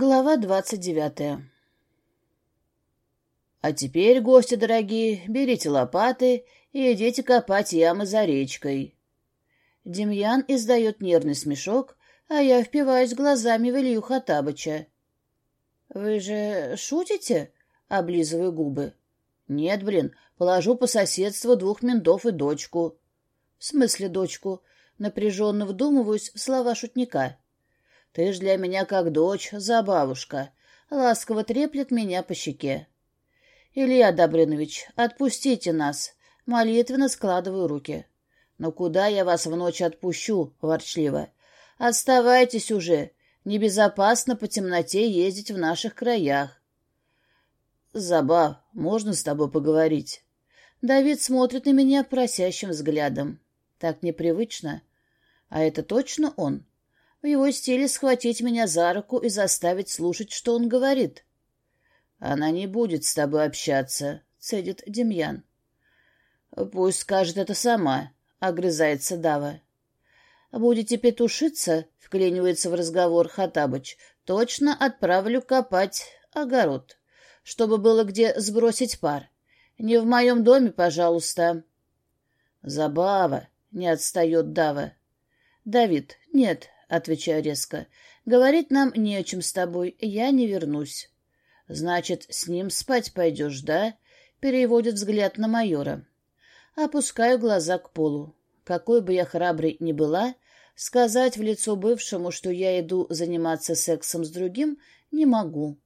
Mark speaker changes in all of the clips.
Speaker 1: Глава двадцать девятая А теперь, гости дорогие, берите лопаты и идите копать ямы за речкой. Демьян издает нервный смешок, а я впиваюсь глазами в Илью Хатабыча. «Вы же шутите?» — облизываю губы. «Нет, блин, положу по соседству двух ментов и дочку». «В смысле дочку?» Напряженно вдумываюсь в слова шутника. Ты ж для меня как дочь, забавушка. Ласково треплет меня по щеке. Илья Добрынович, отпустите нас. Молитвенно складываю руки. Но куда я вас в ночь отпущу, ворчливо? Оставайтесь уже. Небезопасно по темноте ездить в наших краях. Забав, можно с тобой поговорить? Давид смотрит на меня просящим взглядом. Так непривычно. А это точно он? В его стиле схватить меня за руку и заставить слушать, что он говорит. «Она не будет с тобой общаться», — цедит Демьян. «Пусть скажет это сама», — огрызается Дава. «Будете петушиться?» — вклинивается в разговор Хатабыч. «Точно отправлю копать огород, чтобы было где сбросить пар. Не в моем доме, пожалуйста». «Забава», — не отстает Дава. «Давид, нет, отвечаю резко. «Говорить нам не о чем с тобой, я не вернусь». «Значит, с ним спать пойдешь, да?» Переводит взгляд на майора. Опускаю глаза к полу. Какой бы я храброй ни была, сказать в лицо бывшему, что я иду заниматься сексом с другим, не могу.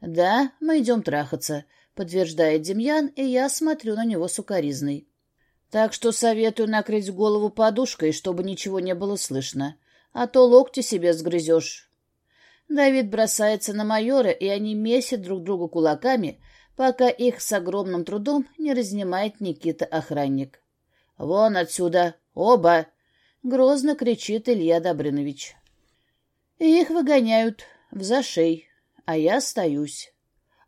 Speaker 1: «Да, мы идем трахаться», — подтверждает Демьян, и я смотрю на него сукоризной. «Так что советую накрыть голову подушкой, чтобы ничего не было слышно а то локти себе сгрызешь. Давид бросается на майора, и они месят друг друга кулаками, пока их с огромным трудом не разнимает Никита-охранник. «Вон отсюда! Оба!» — грозно кричит Илья Добрынович. Их выгоняют в зашей, а я остаюсь.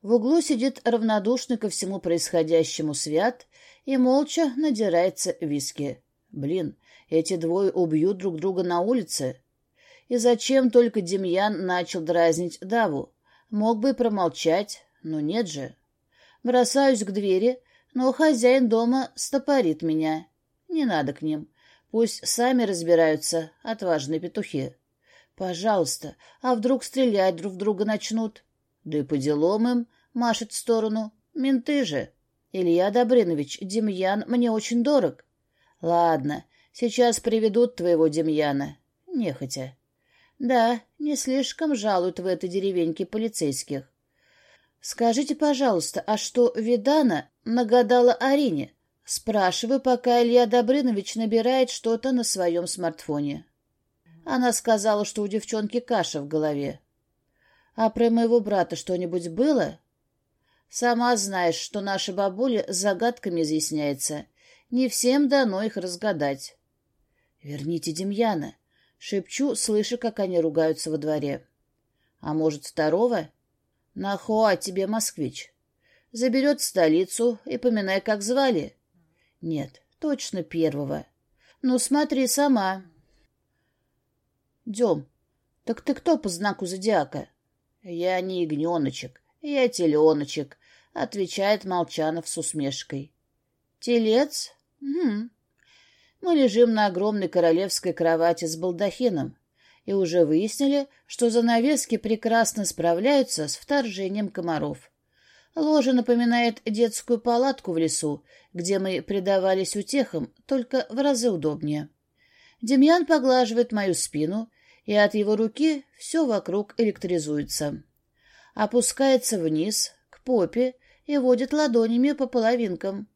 Speaker 1: В углу сидит равнодушный ко всему происходящему Свят и молча надирается виски. Блин, эти двое убьют друг друга на улице. И зачем только Демьян начал дразнить Даву? Мог бы и промолчать, но нет же. Бросаюсь к двери, но хозяин дома стопорит меня. Не надо к ним. Пусть сами разбираются, отважные петухи. Пожалуйста, а вдруг стрелять друг в друга начнут? Да и по делам им машет в сторону. Менты же. Илья Добрынович, Демьян мне очень дорог. Ладно, Сейчас приведут твоего Демьяна. Нехотя. Да, не слишком жалуют в этой деревеньке полицейских. Скажите, пожалуйста, а что Видана нагадала Арине? Спрашиваю, пока Илья Добрынович набирает что-то на своем смартфоне. Она сказала, что у девчонки каша в голове. А про моего брата что-нибудь было? Сама знаешь, что наша бабуля загадками изъясняется. Не всем дано их разгадать. «Верните Демьяна!» — шепчу, слыша, как они ругаются во дворе. «А может, второго?» «Нахуа тебе, москвич!» «Заберет столицу и поминай, как звали?» «Нет, точно первого. Ну, смотри сама». «Дем, так ты кто по знаку зодиака?» «Я не ягненочек, я теленочек», — отвечает Молчанов с усмешкой. «Телец? Угу. Мы лежим на огромной королевской кровати с балдахином и уже выяснили, что занавески прекрасно справляются с вторжением комаров. Ложа напоминает детскую палатку в лесу, где мы предавались утехам, только в разы удобнее. Демьян поглаживает мою спину, и от его руки все вокруг электризуется. Опускается вниз, к попе, и водит ладонями по половинкам.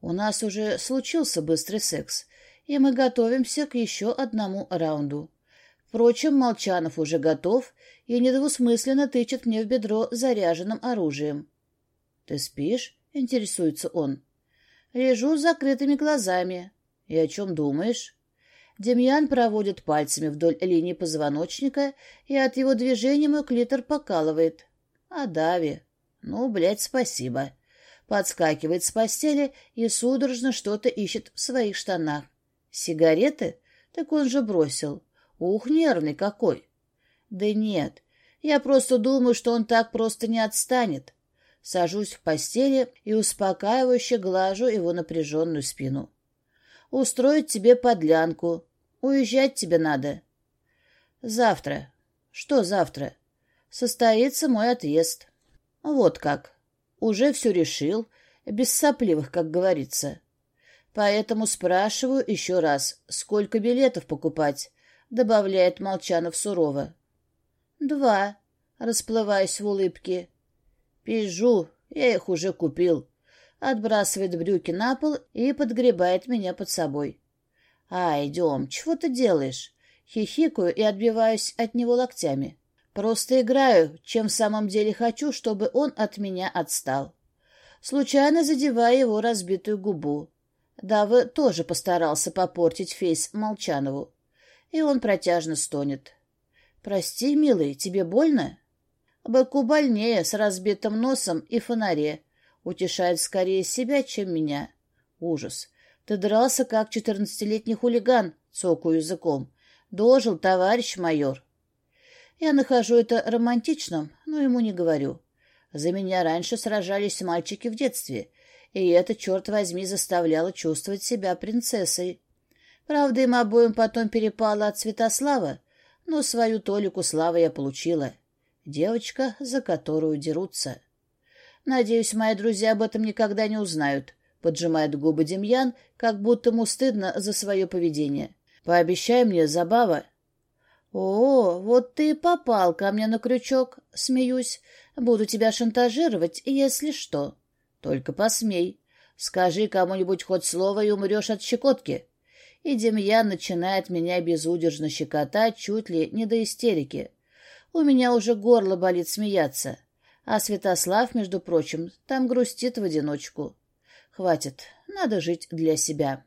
Speaker 1: У нас уже случился быстрый секс, и мы готовимся к еще одному раунду. Впрочем, Молчанов уже готов и недвусмысленно тычет мне в бедро заряженным оружием. — Ты спишь? — интересуется он. Лежу с закрытыми глазами. — И о чем думаешь? Демьян проводит пальцами вдоль линии позвоночника, и от его движения мой клитор покалывает. — А Дави? Ну, блядь, спасибо. Подскакивает с постели и судорожно что-то ищет в своих штанах. Сигареты? Так он же бросил. Ух, нервный какой. Да нет, Я просто думаю, что он так просто не отстанет. Сажусь в постели и успокаивающе глажу его напряженную спину. Устроить тебе подлянку. Уезжать тебе надо. Завтра. Что завтра? Состоится мой отъезд. Вот как. Уже все решил, без сопливых, как говорится. Поэтому спрашиваю еще раз, сколько билетов покупать, добавляет Молчанов сурово. Два, расплываясь в улыбке. Пижу, я их уже купил. Отбрасывает брюки на пол и подгребает меня под собой. А, идем, чего ты делаешь? Хихикаю и отбиваюсь от него локтями. Просто играю, чем в самом деле хочу, чтобы он от меня отстал. Случайно задевая его разбитую губу. Дава тоже постарался попортить фейс Молчанову. И он протяжно стонет. «Прости, милый, тебе больно?» «Быку больнее, с разбитым носом и фонаре. Утешает скорее себя, чем меня. Ужас. Ты дрался, как четырнадцатилетний хулиган, цокаю языком. Дожил, товарищ майор». Я нахожу это романтичным, но ему не говорю. За меня раньше сражались мальчики в детстве, и это, черт возьми, заставляло чувствовать себя принцессой. Правда, им обоим потом перепало от Святослава, но свою толику славы я получила. Девочка, за которую дерутся. Надеюсь, мои друзья об этом никогда не узнают, — поджимает губы Демьян, как будто ему стыдно за свое поведение. Пообещай мне, Забава. О, вот ты попал ко мне на крючок, смеюсь. Буду тебя шантажировать, если что. Только посмей. Скажи кому-нибудь хоть слово и умрешь от щекотки. И Демьян начинает меня безудержно щекотать, чуть ли не до истерики. У меня уже горло болит смеяться. А Святослав, между прочим, там грустит в одиночку. Хватит, надо жить для себя.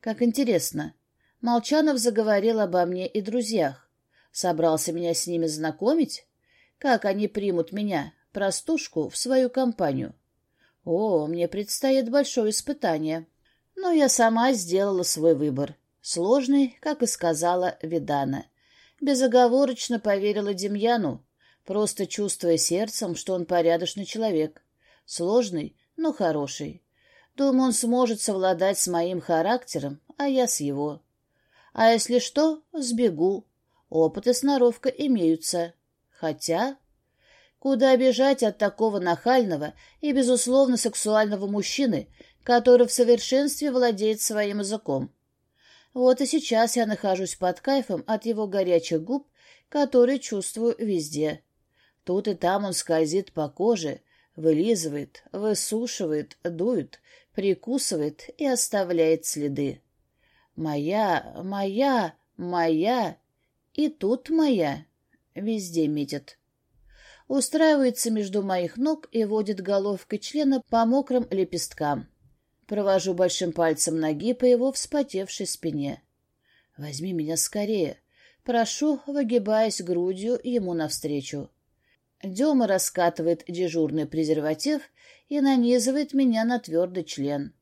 Speaker 1: Как интересно. Молчанов заговорил обо мне и друзьях. Собрался меня с ними знакомить? Как они примут меня, простушку, в свою компанию? О, мне предстоит большое испытание. Но я сама сделала свой выбор. Сложный, как и сказала Видана. Безоговорочно поверила Демьяну, просто чувствуя сердцем, что он порядочный человек. Сложный, но хороший. Думаю, он сможет совладать с моим характером, а я с его. А если что, сбегу. Опыт и сноровка имеются. Хотя Куда бежать от такого нахального и, безусловно, сексуального мужчины, который в совершенстве владеет своим языком? Вот и сейчас я нахожусь под кайфом от его горячих губ, которые чувствую везде. Тут и там он скользит по коже, вылизывает, высушивает, дует, прикусывает и оставляет следы. Моя, моя, моя, и тут моя. Везде метит устраивается между моих ног и водит головкой члена по мокрым лепесткам. Провожу большим пальцем ноги по его вспотевшей спине. «Возьми меня скорее!» Прошу, выгибаясь грудью ему навстречу. Дема раскатывает дежурный презерватив и нанизывает меня на твердый член.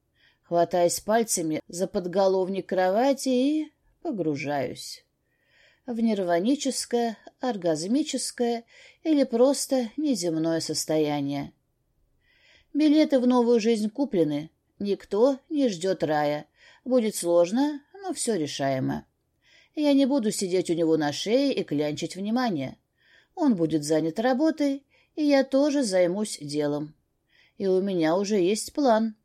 Speaker 1: Хватаясь пальцами за подголовник кровати и погружаюсь в нирваническое, оргазмическое или просто неземное состояние. Билеты в новую жизнь куплены, никто не ждет рая. Будет сложно, но все решаемо. Я не буду сидеть у него на шее и клянчить внимание. Он будет занят работой, и я тоже займусь делом. И у меня уже есть план.